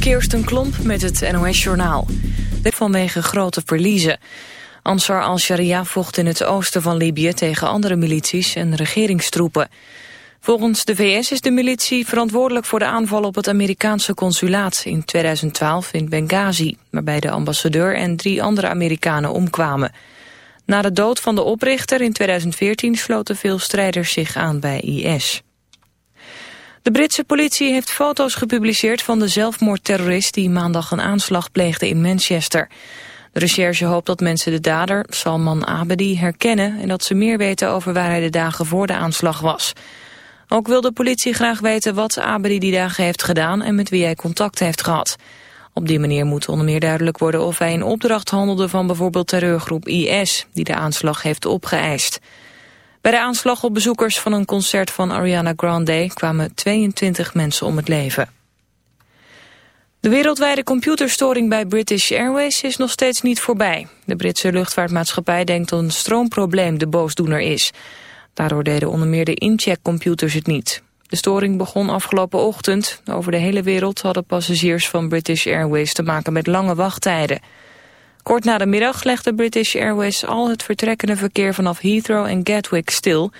Kirsten Klomp met het NOS-journaal. Vanwege grote verliezen. Ansar al-Sharia vocht in het oosten van Libië tegen andere milities en regeringstroepen. Volgens de VS is de militie verantwoordelijk voor de aanval op het Amerikaanse consulaat in 2012 in Benghazi, waarbij de ambassadeur en drie andere Amerikanen omkwamen. Na de dood van de oprichter in 2014 sloten veel strijders zich aan bij IS. De Britse politie heeft foto's gepubliceerd van de zelfmoordterrorist die maandag een aanslag pleegde in Manchester. De recherche hoopt dat mensen de dader, Salman Abedi, herkennen en dat ze meer weten over waar hij de dagen voor de aanslag was. Ook wil de politie graag weten wat Abedi die dagen heeft gedaan en met wie hij contact heeft gehad. Op die manier moet onder meer duidelijk worden of hij in opdracht handelde van bijvoorbeeld terreurgroep IS, die de aanslag heeft opgeëist. Bij de aanslag op bezoekers van een concert van Ariana Grande kwamen 22 mensen om het leven. De wereldwijde computerstoring bij British Airways is nog steeds niet voorbij. De Britse luchtvaartmaatschappij denkt dat een stroomprobleem de boosdoener is. Daardoor deden onder meer de incheckcomputers het niet. De storing begon afgelopen ochtend. Over de hele wereld hadden passagiers van British Airways te maken met lange wachttijden. Kort na de middag legde British Airways al het vertrekkende verkeer vanaf Heathrow en Gatwick stil.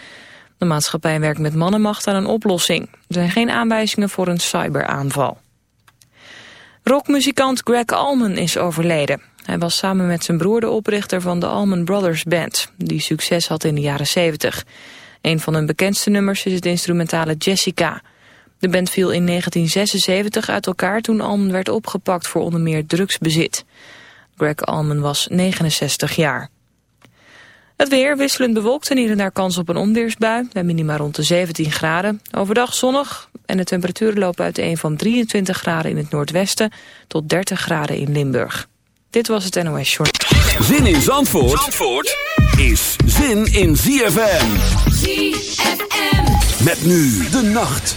De maatschappij werkt met mannenmacht aan een oplossing. Er zijn geen aanwijzingen voor een cyberaanval. Rockmuzikant Greg Allman is overleden. Hij was samen met zijn broer de oprichter van de Allman Brothers Band, die succes had in de jaren 70. Een van hun bekendste nummers is het instrumentale Jessica. De band viel in 1976 uit elkaar toen Allman werd opgepakt voor onder meer drugsbezit. Greg Allman was 69 jaar. Het weer wisselend bewolkt en hier en daar kans op een onweersbui. Bij minima rond de 17 graden. Overdag zonnig en de temperaturen lopen uiteen van 23 graden in het noordwesten tot 30 graden in Limburg. Dit was het NOS Short. Zin in Zandvoort, Zandvoort is zin in ZFM. ZFM. Met nu de nacht.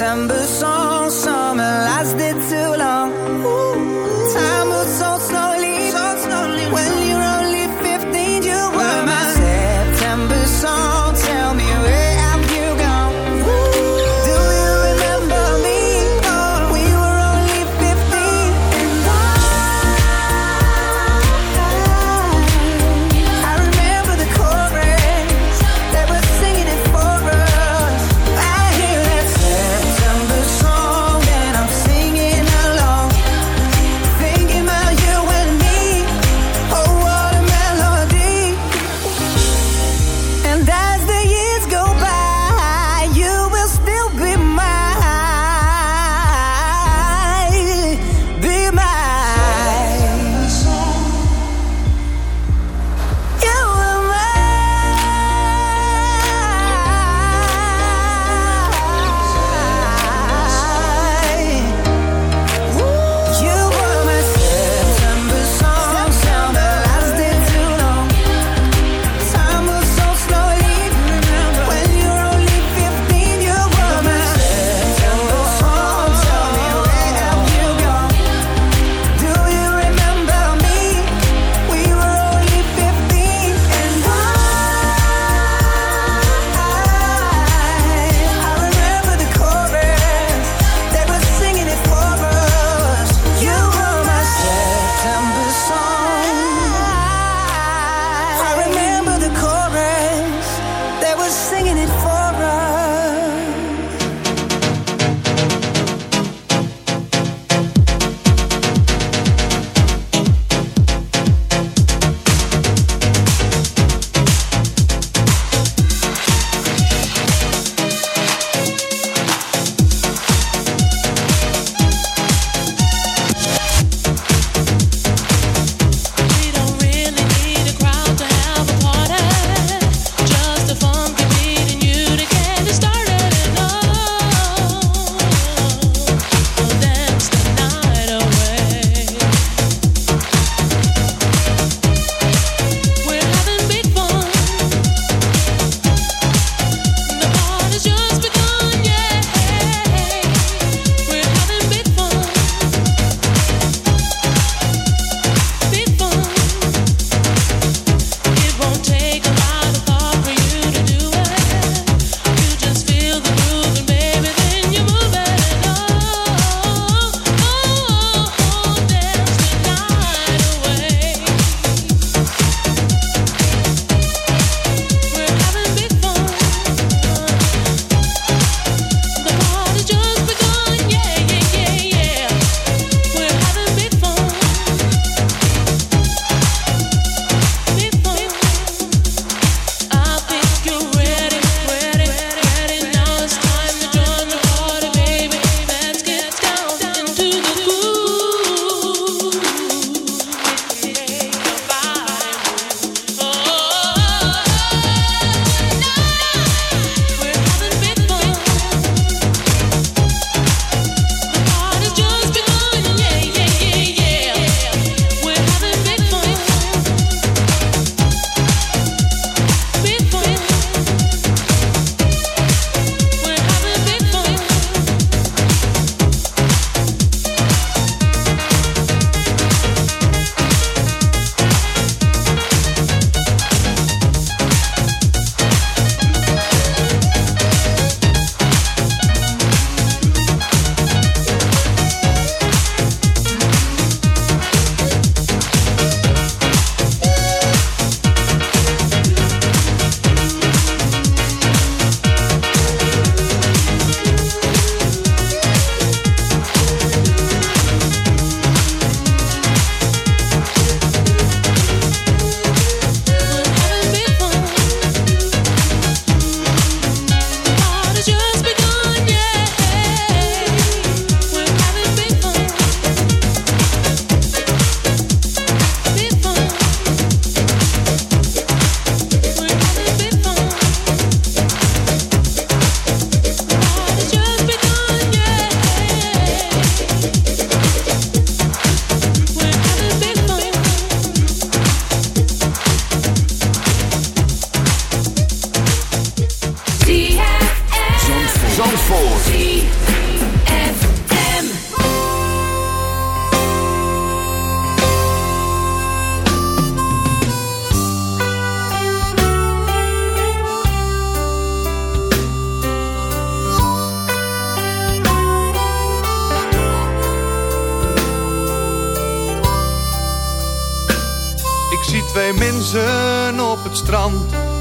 September song,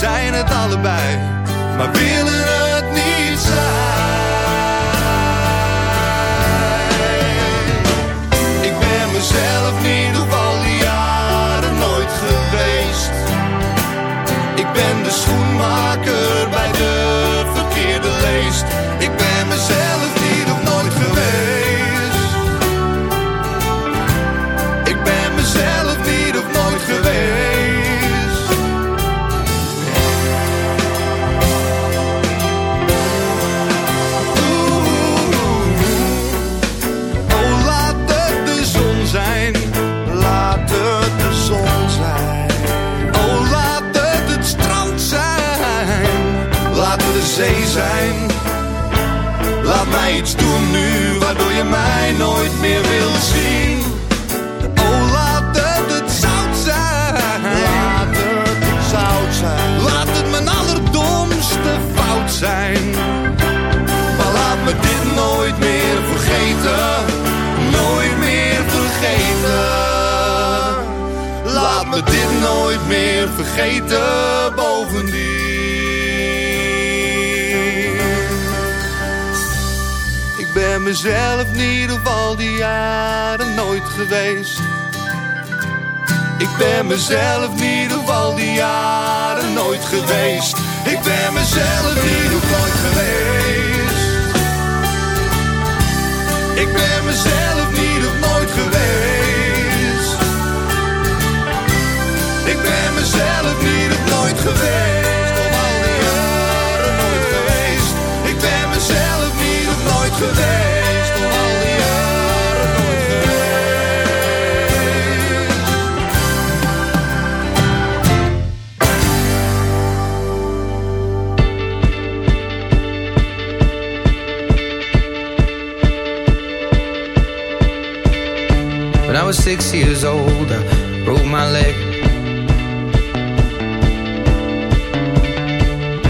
zijn het allebei, maar willen Me dit nooit meer vergeten bovendien. Ik ben mezelf niet op al die jaren nooit geweest. Ik ben mezelf niet op al die jaren nooit geweest. Ik ben mezelf niet op nooit geweest. Ik ben mezelf niet op nooit geweest. Ik ben mezelf niet nooit geweest. Op al die jaren nooit geweest. Ik ben mezelf niet nooit geweest. Op al die jaren nooit geweest. When I was six years old, I broke my leg.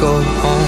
go home.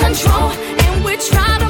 control. And we try to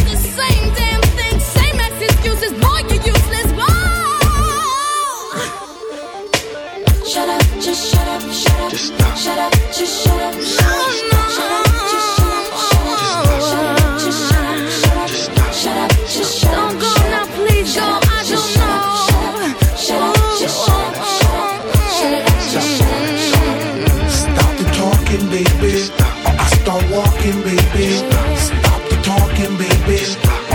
Shut up, just shut up, shut up. Just stop. Shut up, just shut up. Shut up, shut up, just shut up. Shut up, just shut up. Shut up, Just stop. shut up, just shut up. Don't go now, please go. I don't know. Shut up, just shut up. Shut up, shut up. Shut up, Stop the talking, baby. I start walking, baby. Stop the talking, baby.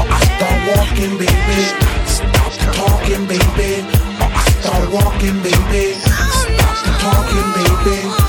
I start walking, baby. Stop the talking, baby. I start walking, baby. Talking, baby.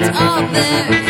Is that all there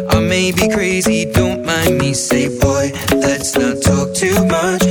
I may be crazy, don't mind me. Say, boy, let's not talk too much.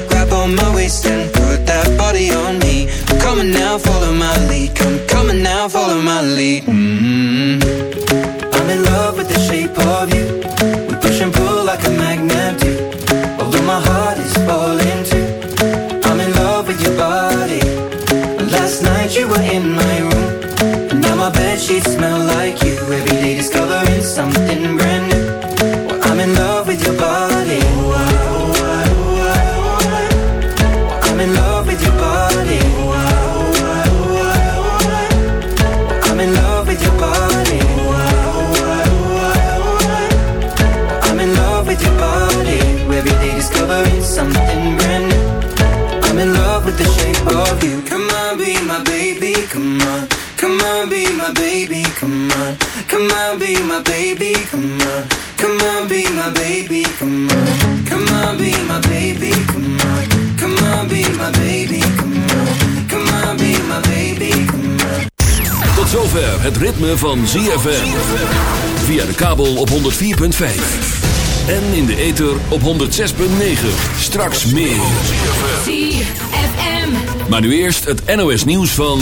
Follow on, be my baby, come on. Come on, be my baby, come on. Come on, be my baby, come on. Come on, be my baby, come on. Come on, be my baby, come on. Tot zover het ritme van ZFM. Via de kabel op 104.5. En in de ether op 106.9. Straks meer. Maar nu eerst het NOS nieuws van...